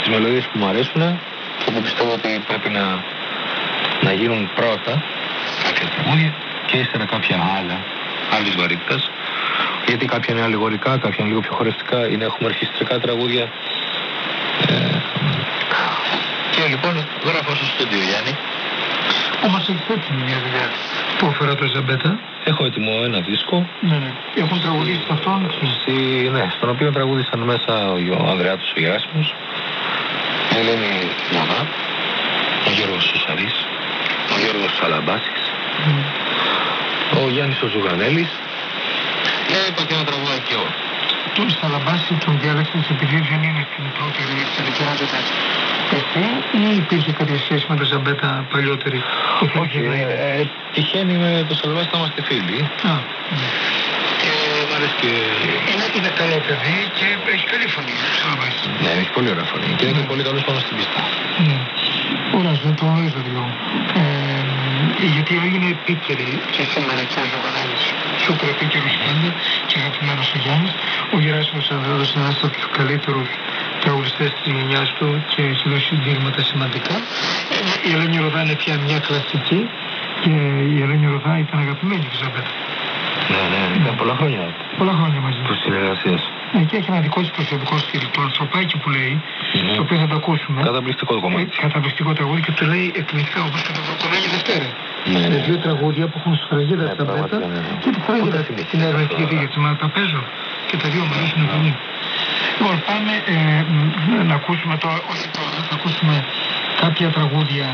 τις μελωδίες που μου αρέσουν και που πιστεύω ότι πρέπει να, να γίνουν πρώτα κάποια τραγούδια και ύστερα κάποια άλλα, άλλης βαρύτητας γιατί κάποια είναι αλληγορικά, κάποια είναι λίγο πιο χορευτικά, είναι έχουμε αρχιστρικά τραγούδια. Ε, και λοιπόν γράφω στο στούντιο Γιάννη. Όμως έχεις έτοιμη μια δουλειά που αφορά το Ζαμπέτα; Έχω έτοιμο ένα δίσκο. Ναι, ναι. Έχουν τραγουδίσει σε αυτόν; Στη, ναι, στον οποίο τραγούδησαν μέσα ο, ο Ανδρεάτος ο Γεράσιμος, η Ελένη Μωνά, ο Γιώργος Σουσαρής, ο Γιώργος Σαλαμπάσης, ο Γιάννης ο Ζουγανέλης και είπα και ένα τραγούδι και εγώ. Τον Σαλαμπάση τον διάλεξες επειδή δεν είναι στην πρώτη ροή της επικαιρότητας. Εσύ ή υπήρχε κάποια σχέση με τον Ζαμπέτα παλιότερη που θέλεις Όχι, να είναι. ε, τυχαίνει με το Σαλαμπάση να είμαστε φίλοι Α, και μ' αρέσει και... είναι, είναι καλό παιδί και έχει καλή φωνή ο Σαλαμπάσης. Ναι, έχει πολύ ωραία φωνή και είναι και πολύ καλός πάνω στην πίστα. Ναι. Ωραία, δεν το γνωρίζω λίγο. Ε, γιατί έγινε επίκαιρη και σήμερα και ο Ζωγανέλης. Σούπερ επίκαιρος πάντα και αγαπημένος ο Γιάννης. Ο Γεράσιμος Ανδρέας είναι ένας από τους καλύτερους τραγουδιστές της γενιάς του και έχει δώσει συντήρηματα σημαντικά. Ε, η Ελένη Ροδά είναι πια μια κλασική και η Ελένη Ροδά ήταν αγαπημένη της Ζαμπέτα. Ναι, ναι, ήταν πολλά χρόνια Πολλά χρόνια μαζί. του συνεργασίας. Ναι, και έχει ένα δικό της προσωπικό στυλ, το ανθρωπάκι που λέει, Ναι. το οποίο θα το ακούσουμε. Καταπληκτικό το κομμάτι. Έτσι, καταπληκτικό τραγούδι και το λέει εκπληκτικά όπως και το Βροκονάγη Δευτέρα. Ναι, Είναι ναι. δύο τραγούδια που έχουν σφραγίδα Ναι, στα πέτα πραγματικά, ναι, ναι. και τη σφραγίδα Πού τα θυμήθηκες στην έρευνα αυτά. γιατί γιατί μα τα παίζω και τα δύο μου αρέσουν πολύ. Λοιπόν, πάμε ε, μ, να ακούσουμε τώρα, όχι τώρα, θα ακούσουμε κάποια τραγούδια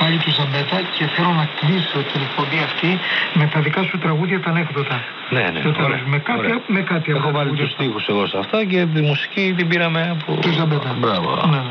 πάλι του Ζαμπέτα και θέλω να κλείσω την εκπομπή αυτή με τα δικά σου τραγούδια τα ανέκδοτα. Ναι, ναι, Στο τέλος, ωραία, με κάποια, ωραία. με κάποια Έχω βάλει τραγούδια τους αυτά. στίχους εγώ σε αυτά και τη μουσική την πήραμε από... Του Ζαμπέτα. Μπράβο. Ναι,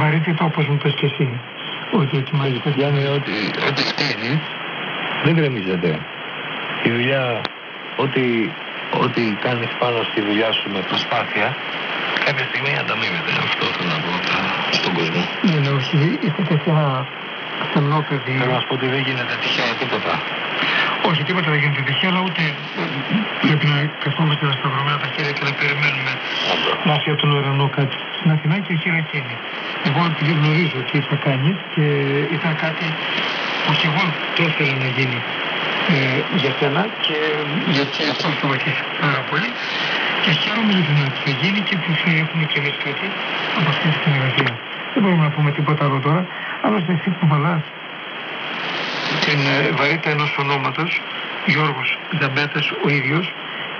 βαρύτητα όπως μου πες και εσύ. Ότι ετοιμάζεις κάτι. Γιάννη, ό,τι, ό,τι στείλεις δεν γκρεμίζεται. Η δουλειά, ό,τι, ό,τι κάνεις πάνω στη δουλειά σου με προσπάθεια, κάποια στιγμή ανταμείβεται. Αυτό θέλω να πω τα- στον κόσμο. Ναι, ναι, όχι, είστε και ένα στενό παιδί. Θέλω να σου πω ότι δεν γίνεται τυχαία τίποτα. Όχι, τίποτα δεν γίνεται τυχαία, αλλά ούτε ε, πρέπει να καθόμαστε με σταυρωμένα τα χέρια και να περιμένουμε να έρθει από τον ουρανό κάτι. Στην Αθηνά και η εκείνη. Εγώ επειδή γνωρίζω τι θα κάνεις και ήταν κάτι που και εγώ το ήθελα να γίνει ε, για σένα και γιατί αυτό θα βοηθήσει πάρα πολύ και χαίρομαι για την ότι θα γίνει και που θα έχουμε και εμείς κάτι από αυτή τη συνεργασία. Δεν μπορούμε να πούμε τίποτα άλλο τώρα, άλλωστε εσύ που βαλάς την ε, βαρύτητα ενός ονόματος, Γιώργος Ζαμπέτας ο ίδιος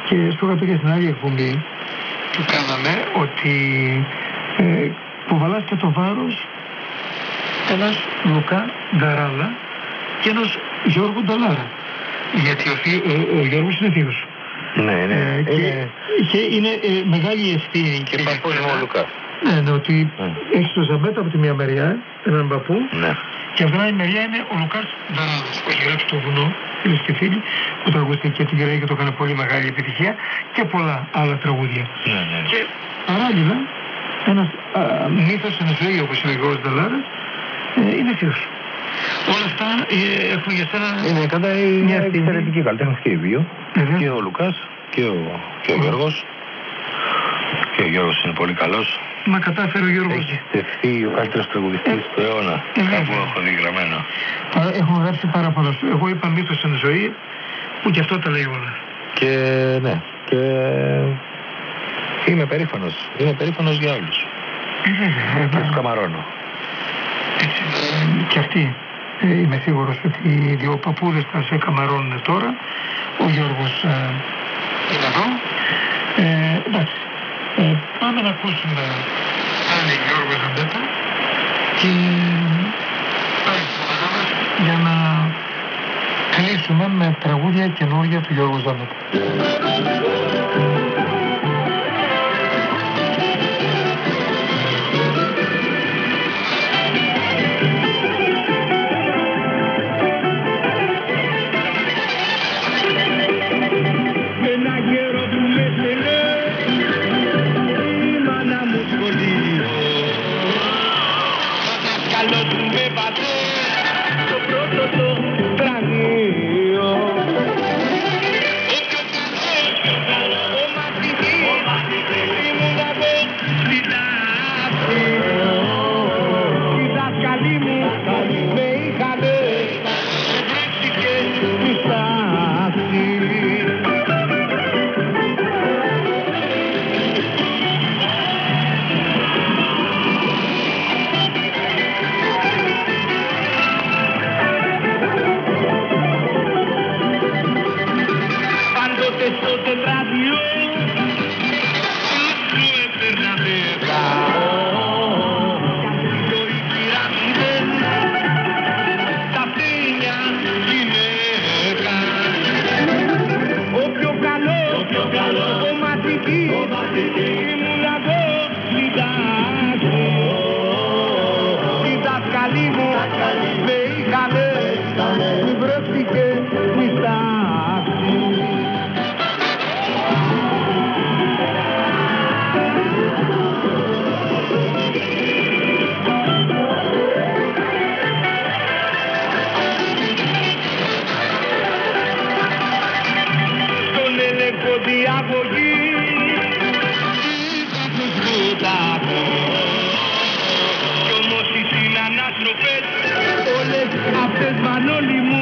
και στο είχα πει και στην άλλη εκπομπή που κάναμε ότι ε, κουβαλάς και το βάρος ένας Λουκά Νταράλα και ένας Γιώργο Νταλάρα. Γιατί ο, θείο- ο, ο Γιώργος είναι θείος σου. Ναι, ναι. Ε, και, Είναι και είναι ε, μεγάλη ευθύνη και για παππούς μου σένα. ο Λουκάς. Ναι, ναι, ότι Mm. έχεις τον Ζαμπέτα από τη μία μεριά, έναν παππού, Ναι. και από την άλλη μεριά είναι ο Λουκάς Νταράδος που έχει γράψει το βουνό, φίλες και φίλοι, που τραγουδίστηκε και την Κεραία και το έκανε πολύ μεγάλη επιτυχία και πολλά άλλα τραγούδια. Ναι, ναι. Και παράλληλα, ένας α, μύθος εν ζωή όπως είναι ο Γιώργος Νταλάρας, ε, είναι θείος σου. Όλα αυτά ε, έχουν για σένα... Είναι κατά η Μια μια ευθύνη. εξαιρετική καλλιτέχνη και οι δύο. Βεβαίως. Και ο Λουκάς και ο, και ο Γιώργος. Και ο Γιώργος είναι πολύ καλός. Μα κατάφερε ο Γιώργος. Έχει στεφθεί ο καλύτερος τραγουδιστής του αιώνα. ε, βέβαια. Κάπου έχω δει γραμμένο. Παρά- Έχουν γράψει πάρα πολλά σου. Εγώ είπα μύθος εν ζωή, που και αυτό τα λέει όλα. Και ναι, και είμαι περήφανος. Είμαι περήφανος για όλους. Ε, βέβαια, και βέβαια. τους καμαρώνω. Έτσι, ε, και αυτοί ε, είμαι σίγουρος ότι οι δύο παππούδες θα σε καμαρώνουν τώρα. Ο Γιώργος ε, είναι εδώ. Ε, εντάξει, ε, πάμε να ακούσουμε πάλι Γιώργος Ζαμπέτα και πάλι στο κοντά μας για να κλείσουμε με τραγούδια καινούργια του Γιώργου Ζαμπέτα. Διαγωγή είχα τους βουτάκο κι όμως οι συνανάστροφες όλες αυτές μανόλοι μου μου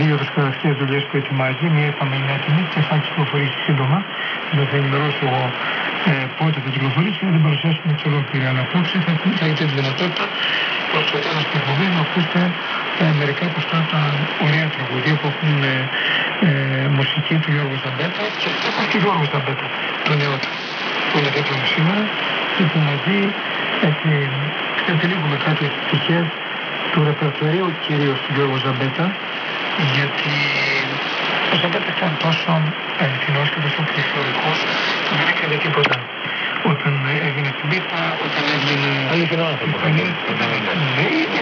δύο δισκογραφικές δουλειές που ετοιμάζει. Μία είπαμε είναι έτοιμη και θα κυκλοφορήσει σύντομα. Δεν θα ενημερώσω εγώ ε, πότε θα κυκλοφορήσει και να την παρουσιάσουμε και ολόκληρη. Αλλά απόψε θα, θα έχετε τη δυνατότητα προς το τέλος του εκπομπή να ακούσετε ε, μερικά από αυτά τα ωραία τραγουδία που έχουν ε, ε, μουσική του Γιώργου Ζαμπέτα και στίχους του Γιώργου Ζαμπέτα, το νεότερο που είναι δίπλα μου σήμερα και που μαζί έτσι επιλέγουμε κάποιες πτυχές του ρεπερτορίου κυρίως του Γιώργου Ζαμπέτα γιατί ο Ζαμπέτα ήταν τόσο αληθινός και τόσο πληθωρικός που δεν έκανε τίποτα όταν έβγαινε στην πίστα, όταν έβγαινε... Αληθινό άνθρωπο. εμφανής, Ναι, είναι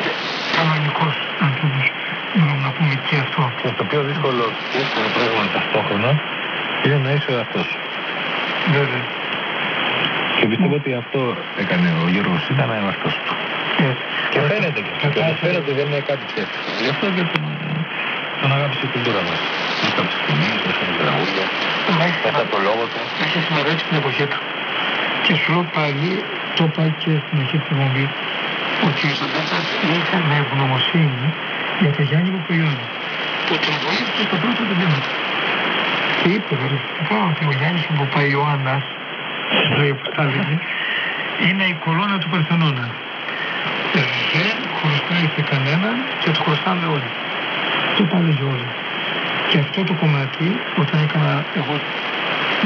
κανονικός άνθρωπος. Μπορούμε να πούμε και αυτό. Και το πιο δύσκολο, δύσκολο πράγμα ταυτόχρονα είναι να είσαι ο εαυτός σου. Βέβαια. Και πιστεύω ότι αυτό έκανε ο Γιώργος, ήταν ο εαυτός του. Έτσι. Και φαίνεται και αυτό. Και όπως φαίνεται δεν είναι κάτι ψεύτικο. Γι' αυτό και τον, τον αγάπησε η κουλτούρα μας. Μέσα από τις σκηνές, μέσα από τα τραγούδια, μέσα από το λόγο του. Έχει συμμετέχει στην εποχή του. Και σου λέω πάλι, το είπα και στην αρχή της εκπομπής, ότι ο Ζαμπέτας είχε με ευγνωμοσύνη για το Γιάννη Παπαϊόνι, που τον βοήθησε στο πρώτο του βήμα. Και είπε χαρακτηριστικά ότι ο Γιάννης ο Παπαϊωάννας, λέει όπως τα έλεγε, είναι η κολόνα του Παρθενώνα. Δεν χρωστάει σε κανέναν και του χρωστάμε όλοι. Και τα έλεγε όλα. Και αυτό το κομμάτι, όταν έκανα εγώ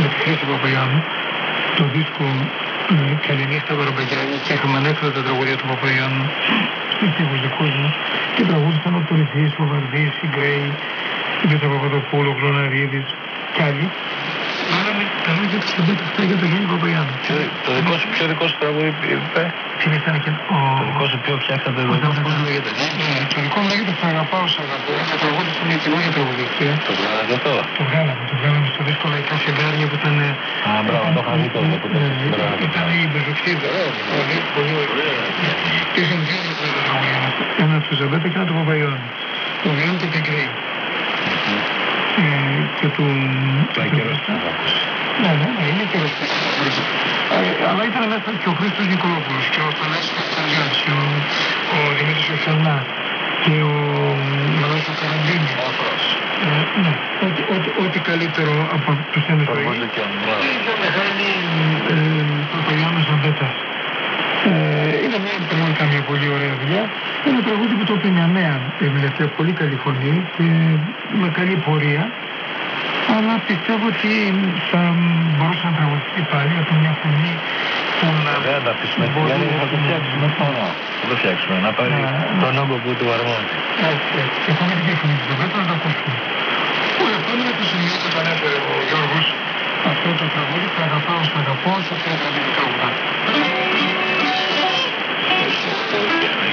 με τη Χρήση Παπαγιάννου, το δίσκο ε, Καληνύχτα Βαρομπαγιάννη και είχαμε ανέφερα τα τραγούδια του Παπαγιάννου στους στίχους δικούς μου και τραγούδισαν ο Πολυθής, ο Βαρδής, η Γκρέη, η Πέτρα Παπαδοπούλου, ο Κλωναρίδης και άλλοι. Βάλαμε τα λόγια της Σαμπέτα αυτά για τον Γιάννη Παπαγιάννου. Ποιο- Το δικό σου, ποιο δικό σου τραγούδι είπε, Ποιο ήταν και ο... το δικό σου πιο φτιάξατε, το δικό σου πώς λέγεται. Ναι, το δικό μου λέγεται «Θα αγαπάω, σ' αγαπώ». Το τραγούδισε μια καινούργια τραγουδίστρια. Το βγάλατε αυτό. Το βγάλαμε, το βγάλαμε στο δίσκο Λαϊκά Σιγκάρια που ήταν... Α, μπράβο, το είχα δει τότε που το Ναι, μπράβο. Ήταν η Μπεζοξίδα. Πολύ, πολύ ωραία. Και είχαν δύο τραγούδια τραγούδια μας. Ένα του Ζαμπέτα και ένα του Παπαϊόνι. Το βγάλαμε το Πεγκρέι. Ε, Και του... Πάει καιρός που θα ακούσει. Ναι, ναι, ναι, είναι καιρός που θα ακούσει. Ε, Αλλά ήταν μέσα και ο Χρήστος Νικολόπουλος και ο Θανάσης Κωνσταντιάς και ο, ο Δημήτρης Οφιανάς και ο Μαλάς ο Καραμπίνης. Όφρος. Ε, ναι, ό,τι, ό,τι, ό,τι καλύτερο από τους ένες Το ζωής. βάζω και ο μπράβο. Είναι μεγάλη ε, Παπαγιάννης Ζαμπέτας. Ε, είναι μια, πραγματικά μια πολύ ωραία δουλειά. Ένα τραγούδι που το είπε μια νέα εμιλευτία, πολύ καλή φωνή και με καλή πορεία. Αλλά πιστεύω ότι θα μπορούσε να τραγουδιστεί πάλι από μια φωνή που να Δεν θα τα αφήσουμε στη μπορεί Γιάννη, θα το να- φτιάξουμε πάνω. Θα το φτιάξουμε, να πάρει Ναι, ναι. τον όγκο που του αρμόζει. Έτσι, έτσι. Και έχουμε την φωνή της Ζαμπέτα να το ακούσουμε. Ωραία, αυτό είναι το σημείο που τον έφερε ο Γιώργος. Αυτό το τραγούδι, θα αγαπάω, σ' αγαπώ, σε αυτή την τραγούδα. Bulgaria.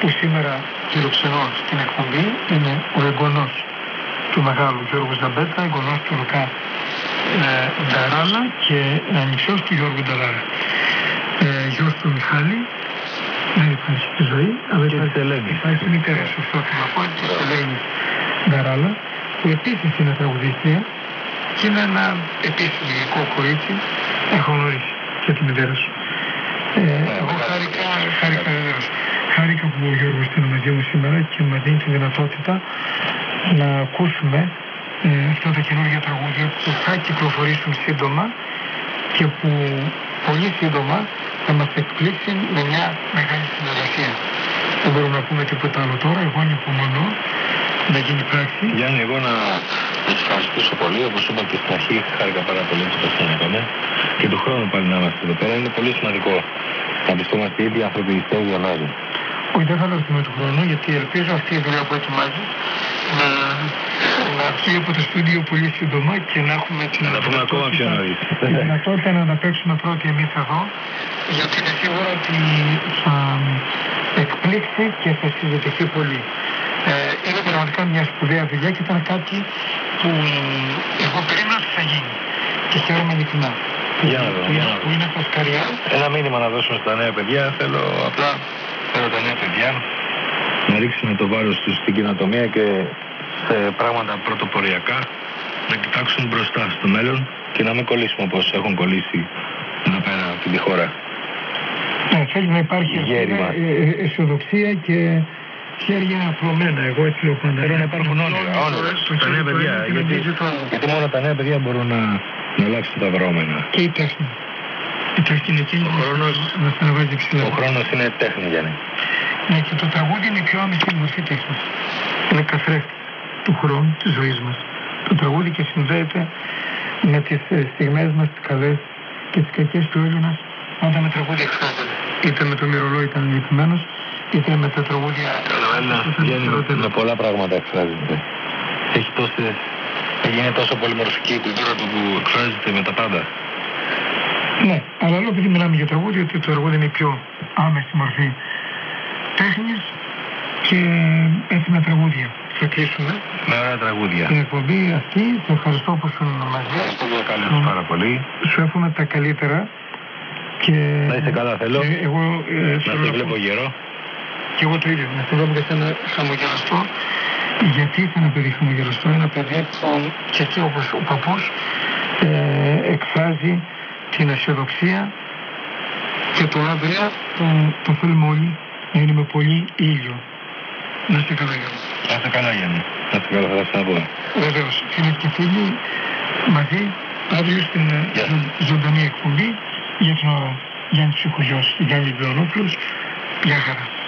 Που σήμερα φιλοξενώ στην εκπομπή είναι ο εγγονός του μεγάλου Γιώργου Ζαμπέτα, εγγονός του Λουκά ε, Νταράλα και ανιψιός του Γιώργου Νταράλα. Ε, γιος του Μιχάλη, δεν υπάρχει στη ζωή, αλλά Και υπάρχει, της Ελένης. υπάρχει μητέρα, σωστό θα να πω, της Ελένης Νταράλα, που επίσης είναι τραγουδίστρια και είναι ένα επίσης λογικό κορίτσι, έχω γνωρίσει και τη μητέρα σου. Ε, εγώ χάρηκα, χάρηκα βεβαίως. Χάρηκα που ο Γιώργος ήταν μαζί μου σήμερα και μας δίνει τη δυνατότητα να ακούσουμε ε, αυτά τα καινούργια τραγούδια που θα κυκλοφορήσουν σύντομα και που πολύ σύντομα θα μας εκπλήξει με μια μεγάλη συνεργασία. Δεν μπορούμε να πούμε τίποτα άλλο τώρα, εγώ ανυπομονώ να γίνει πράξη. Γιάννη, εγώ να να σας ευχαριστήσω πολύ. Όπως είπα και στην αρχή, χάρηκα πάρα πολύ που το ξανακάμε. Και του χρόνου πάλι να είμαστε εδώ πέρα. Είναι πολύ σημαντικό να πιστόμαστε οι ίδιοι άνθρωποι οι στέγοι αλλάζουν. Όχι, δεν θα αλλάξουμε του χρόνου, γιατί ελπίζω αυτή η δουλειά που ετοιμάζεις να, να βγει από το στούντιο πολύ σύντομα και να έχουμε την Να τα πούμε ακόμα πιο νωρίς. τη δυνατότητα να τα παίξουμε πρώτοι εμείς εδώ, γιατί είναι σίγουρο ότι θα εκπλήξει και θα συζητηθεί πολύ. Ε, είναι πραγματικά μια σπουδαία δουλειά και ήταν κάτι που εγώ περίμενα ότι θα γίνει. Και χαίρομαι ειλικρινά. Για να δω, Που για είναι- να δω. Που είναι φασκαριά. Ένα μήνυμα να δώσουμε στα νέα παιδιά. Θέλω απλά θέλω τα νέα παιδιά να ρίξουν το βάρος τους στην κοινοτομία και σε πράγματα πρωτοποριακά να κοιτάξουν μπροστά στο μέλλον και να μην κολλήσουμε όπως έχουν κολλήσει εδώ πέρα αυτή τη χώρα. Ναι, θέλει να υπάρχει αυτή, Γέρημα. ε, ε, αισιοδοξία και χέρια απλωμένα. Εγώ έτσι λέω πάντα. Θέλω να υπάρχουν όνειρα, όνειρα Το στα χέρι νέα του παιδιά. ένα και να Γιατί, αγγίζει το άλλο. γιατί μόνο τα νέα παιδιά μπορούν να, να αλλάξουν τα βρώμενα. Και η τέχνη. Η τέχνη είναι εκείνη Ο που χρόνος- μας ανεβάζει ψηλά. Ο χρόνος είναι τέχνη, Γιάννη. Ναι, και το τραγούδι είναι η πιο άμεση μορφή τέχνης. Είναι καθρέφτης του χρόνου, της ζωής μας. Το τραγούδι και συνδέεται με τις ε, στιγμές μας, τις καλές και τις κακές του Έλληνας, όταν με τραγούδια εκφράζεται. Είτε με το μυρολό ήταν λυπημένος, είτε με τα τραγούδια... Ο Έλληνας που ήταν βγαίνει χειρότερα. με πολλά πράγματα εκφράζεται. Έχει τόσες... Έγινε τόσο πολυμορφική η κουλτούρα του που εκφράζεται με τα πάντα. Ναι, αλλά λέω επειδή μιλάμε για τραγούδι, ότι το τραγούδι είναι η πιο άμεση μορφή τέχνης και έτσι με τραγούδια. Θα κλείσουμε Με ωραία τραγούδια. την εκπομπή αυτή. Σε ευχαριστώ που ήσουν μαζί. Ευχαριστώ για καλή πάρα πολύ. Σου εύχομαι τα καλύτερα. Και Να είστε καλά, θέλω. και εγώ ε, Να θέλω σε να βλέπω πω- γερό. και εγώ το ίδιο. Να σε βλέπω και εσένα χαμογελαστό. Γιατί είσαι ένα παιδί χαμογελαστό, ένα παιδί που και εκεί όπως ο παππούς ε, εκφράζει την αισιοδοξία και το αύριο που το θέλουμε όλοι να είναι με πολύ ήλιο. Να είστε καλά Γιώργο. Να είστε καλά, Γιάννη. Να είστε καλά, θα τα ξαναπούμε. Βεβαίως, φίλες και φίλοι, μαζί αύριο στην ε, Γεια σας. ζω- ζωντανή εκπομπή για την ώρα Γιάννης Ψυχογιός, Γιάννης Μπιονόπουλος. Γεια χαρά.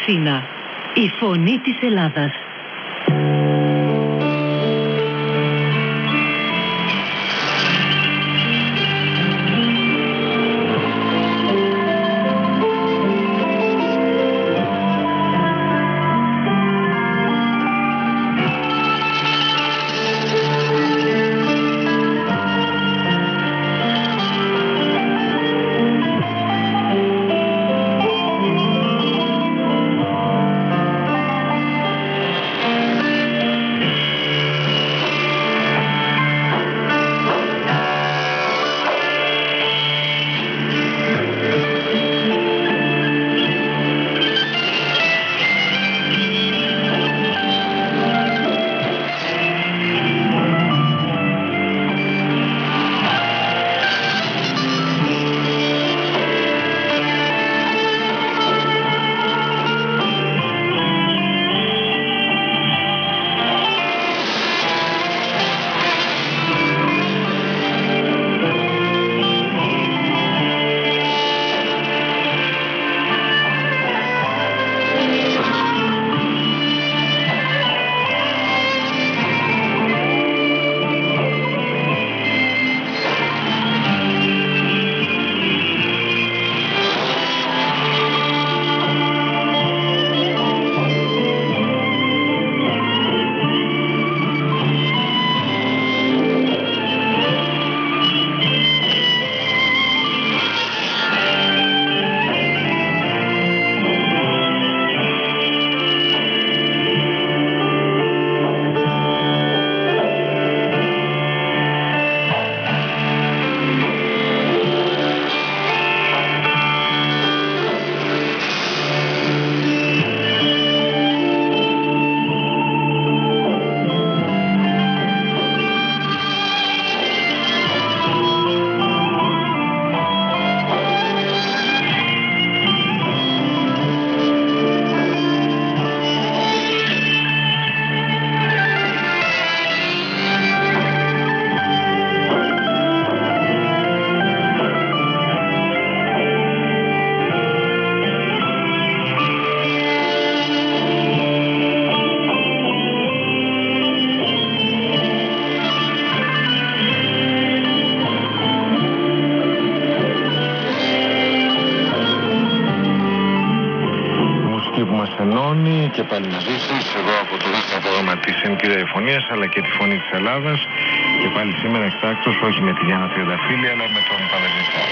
Αθήνα, η φωνή της Ελλάδας. Ελλάδας και πάλι σήμερα εκτάκτος όχι με τη Γιάννα Τριανταφύλη αλλά με τον Παδελιστά.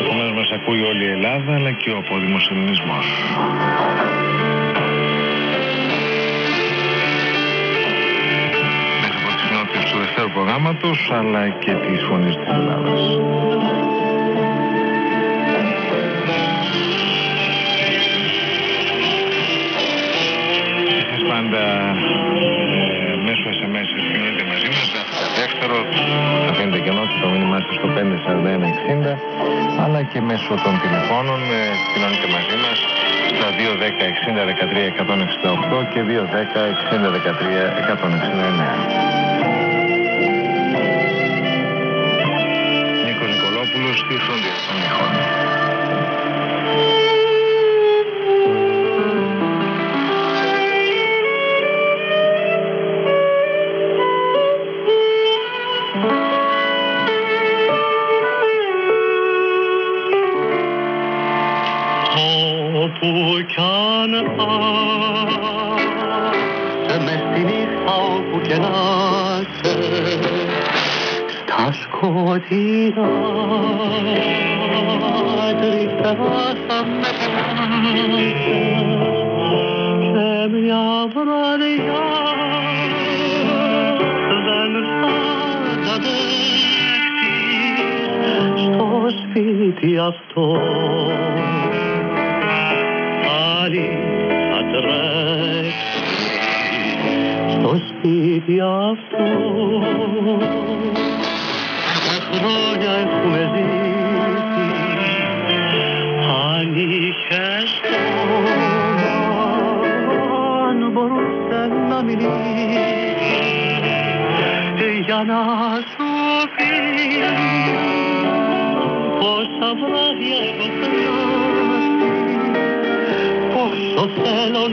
Επομένως μας ακούει όλη η Ελλάδα αλλά και ο απόδημος ελληνισμός. Προγράμματος αλλά και της Φωνής της Ελλάδας. Εσείς πάντα ε, μέσω SMS επικοινωνείτε μαζί μας, γράφετε δεύτερο, θα φαίνεται και και το μήνυμά σας στο 54160 αλλά και μέσω των τηλεφώνων ε, επικοινωνείτε μαζί μας στα 210 60 13 168 και 210 60 13 169. Στη αυτό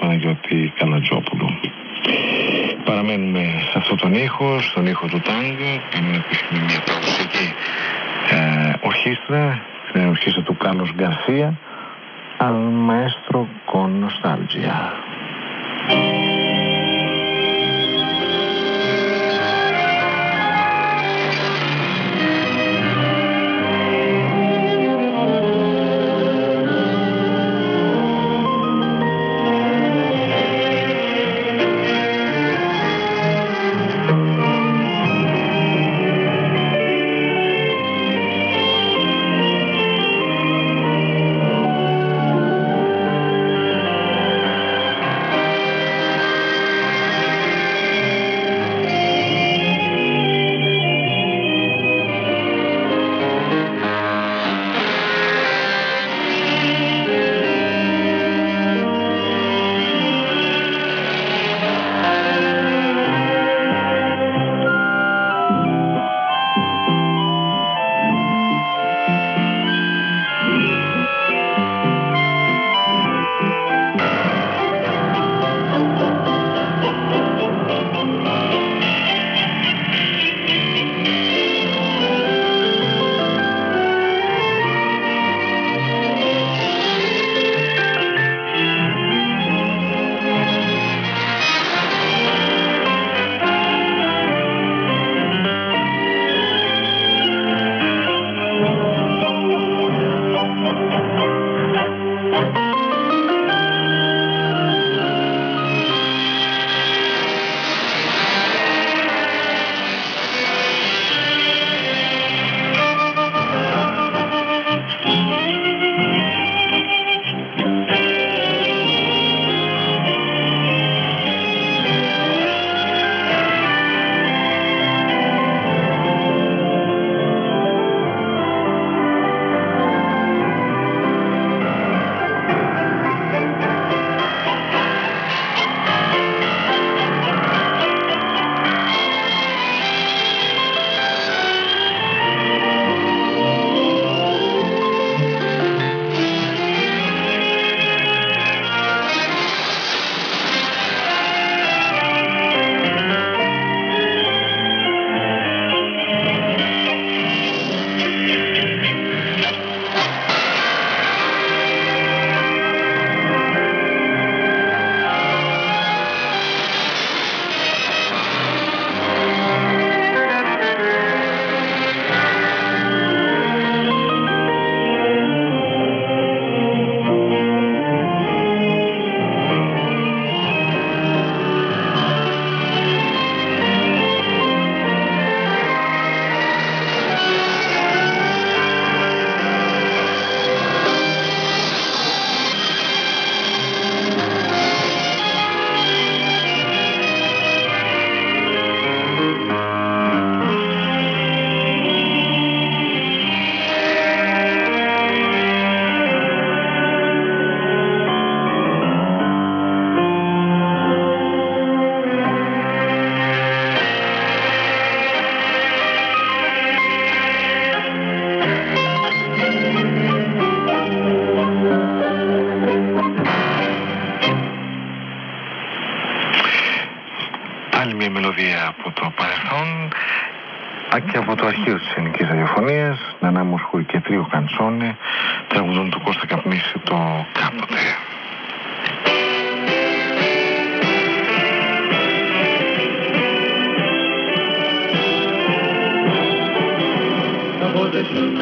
Παναγιώτη Καλατζόπουλου. Παραμένουμε σε αυτόν τον ήχο, στον ήχο του τάγκο. Πάμε να μια παρουσιακή ε, ορχήστρα, την ορχήστρα του Κάλλος Γκαρσία. Μελωδία από το παρελθόν Α, και από το αρχείο της ελληνικής ραδιοφωνίας, Νανά Μοσχούρη και Τρίο Κανσόνε, τραγουδούν του Κώστα Καπνίση το κάποτε. Κάποτε σου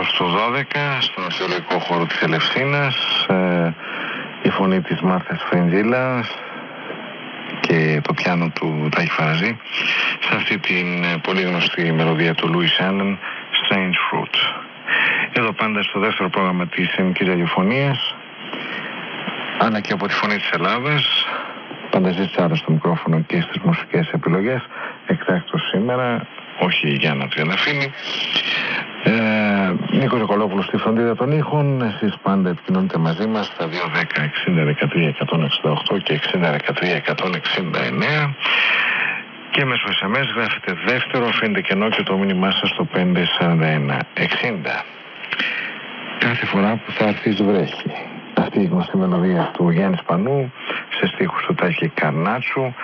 ως το 12 στον αρχαιολογικό χώρο της Ελευσίνας ε, η φωνή της Μάρθας Φρεντζίλας και το πιάνο του Τάχη Φαραζή σε αυτή την ε, πολύ γνωστή μελωδία του Louis Allen Strange Fruit. Εδώ πάντα στο δεύτερο πρόγραμμα της ελληνικής ραδιοφωνίας αλλά και από τη φωνή της Ελλάδας πάντα ζήτησα στο μικρόφωνο και στις μουσικές επιλογές εκτάκτως σήμερα όχι για να Τριανταφύλη ε, Νίκος Νικολόπουλος στη φροντίδα των ήχων. Εσείς πάντα επικοινωνείτε μαζί μας στα 210 60 13 168 και 60 13 169 και μέσω SMS γράφετε δεύτερο αφήνετε κενό και το μήνυμά σας στο 541 60 κάθε φορά που θα έρθει βρέχει αυτή η γνωστή μελωδία του Γιάννης Σπανού σε στίχους του Τάκη Καρνάτσου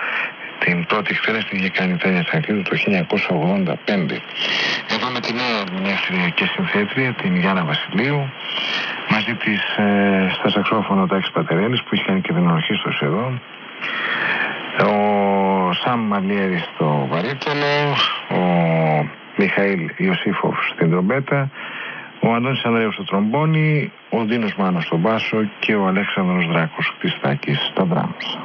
την πρώτη εκτέλεση την είχε κάνει η Τάνια Τσακρίδου το 1985. Εδώ με τη νέα ερμηνεύτρια και συνθέτρια, την Γιάννα Βασιλείου, μαζί της ε, στα σαξόφωνο Τάκης Πατερέλης που είχε κάνει και την ορχήστρωση εδώ. Ο Σαμ Μαλιέρη στο βαρύτονο, ο Μιχαήλ Ιωσήφοφ στην τρομπέτα, ο Αντώνης Ανδρέου στο τρομπόνι, ο Δίνος Μάνος στο μπάσο και ο Αλέξανδρος Δράκος Χριστάκης στα δράμους.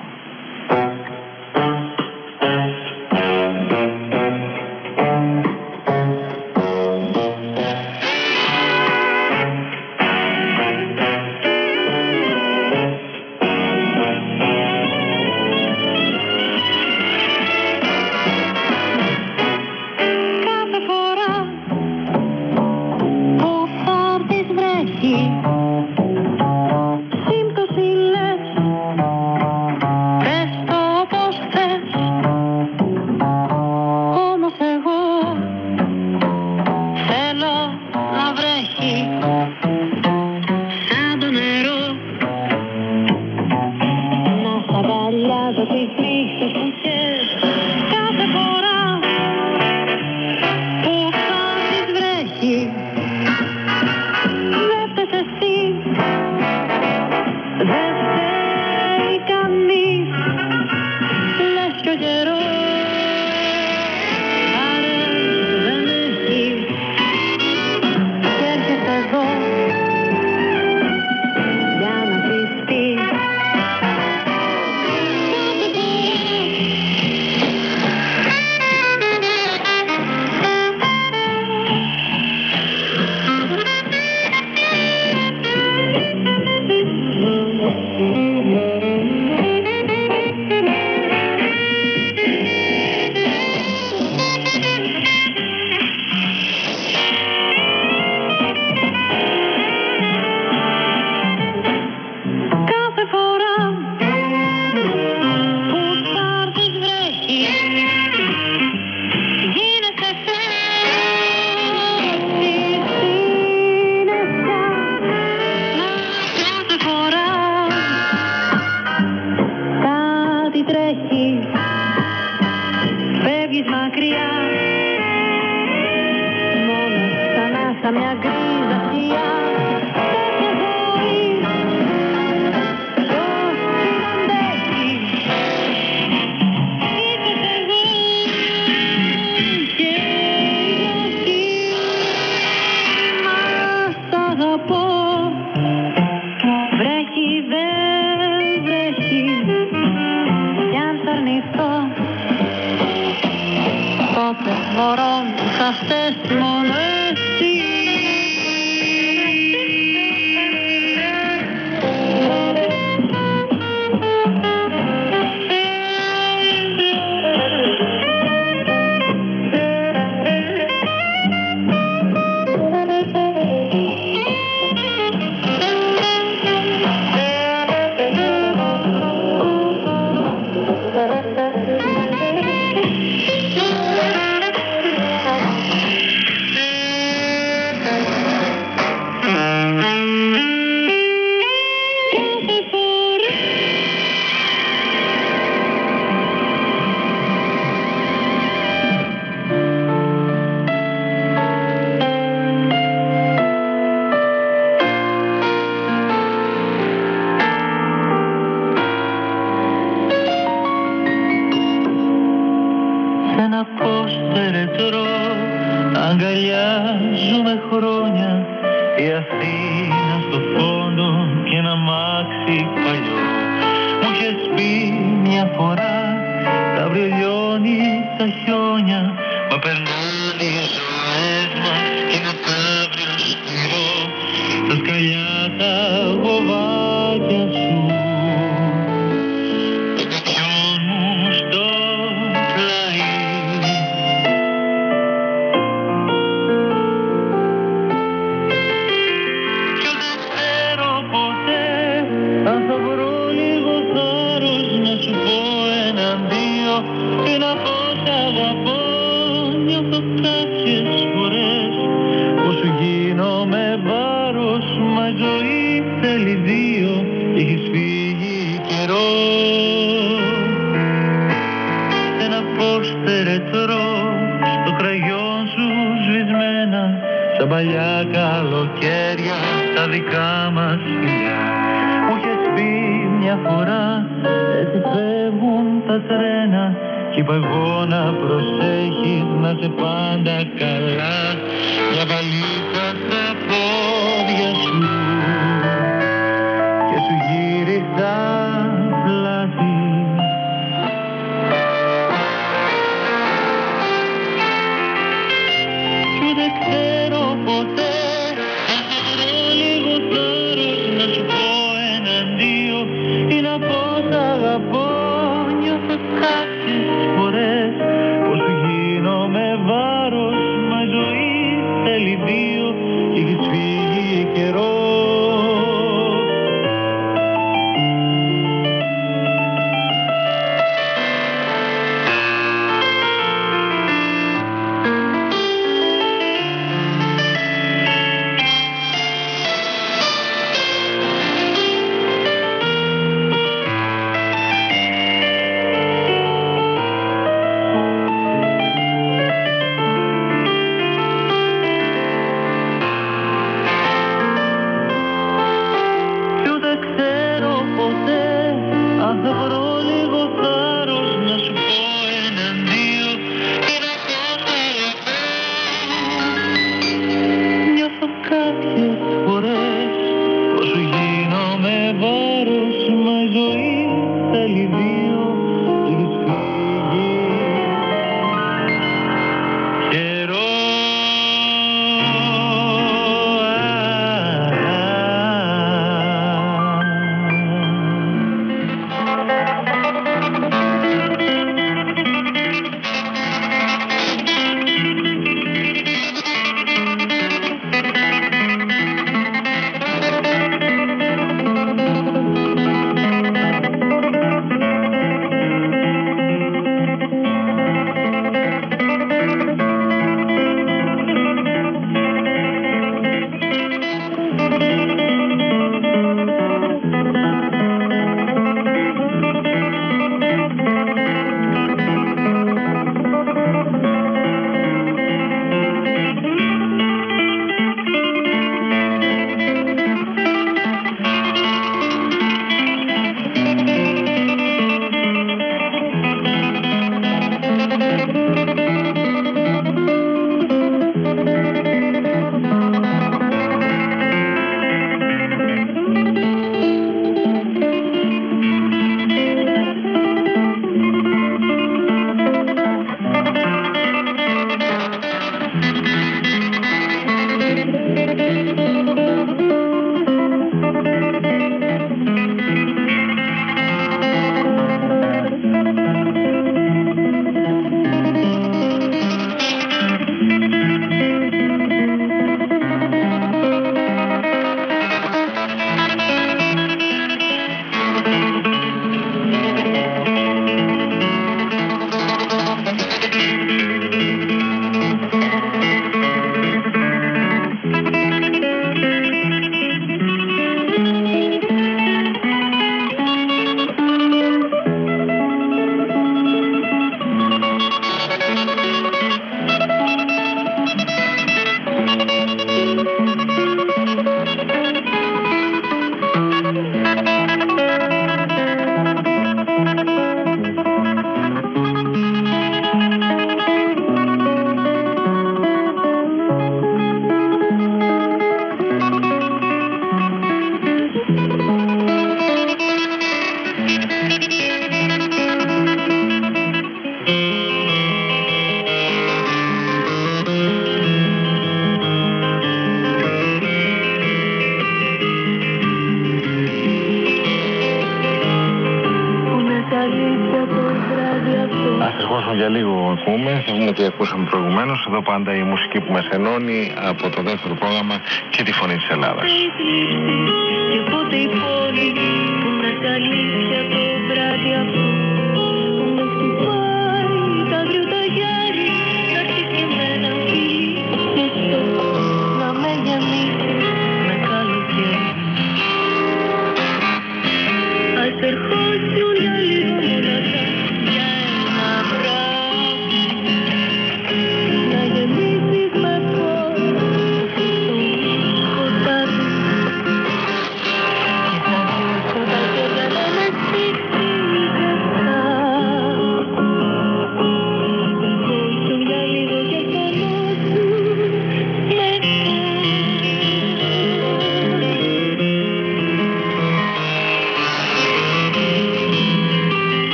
ακούσαμε προηγουμένως. Εδώ πάντα η μουσική που μας ενώνει από το δεύτερο πρόγραμμα και τη φωνή της Ελλάδας.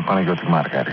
பணம் பணக்கு வச்சுக்குமா இருக்காரு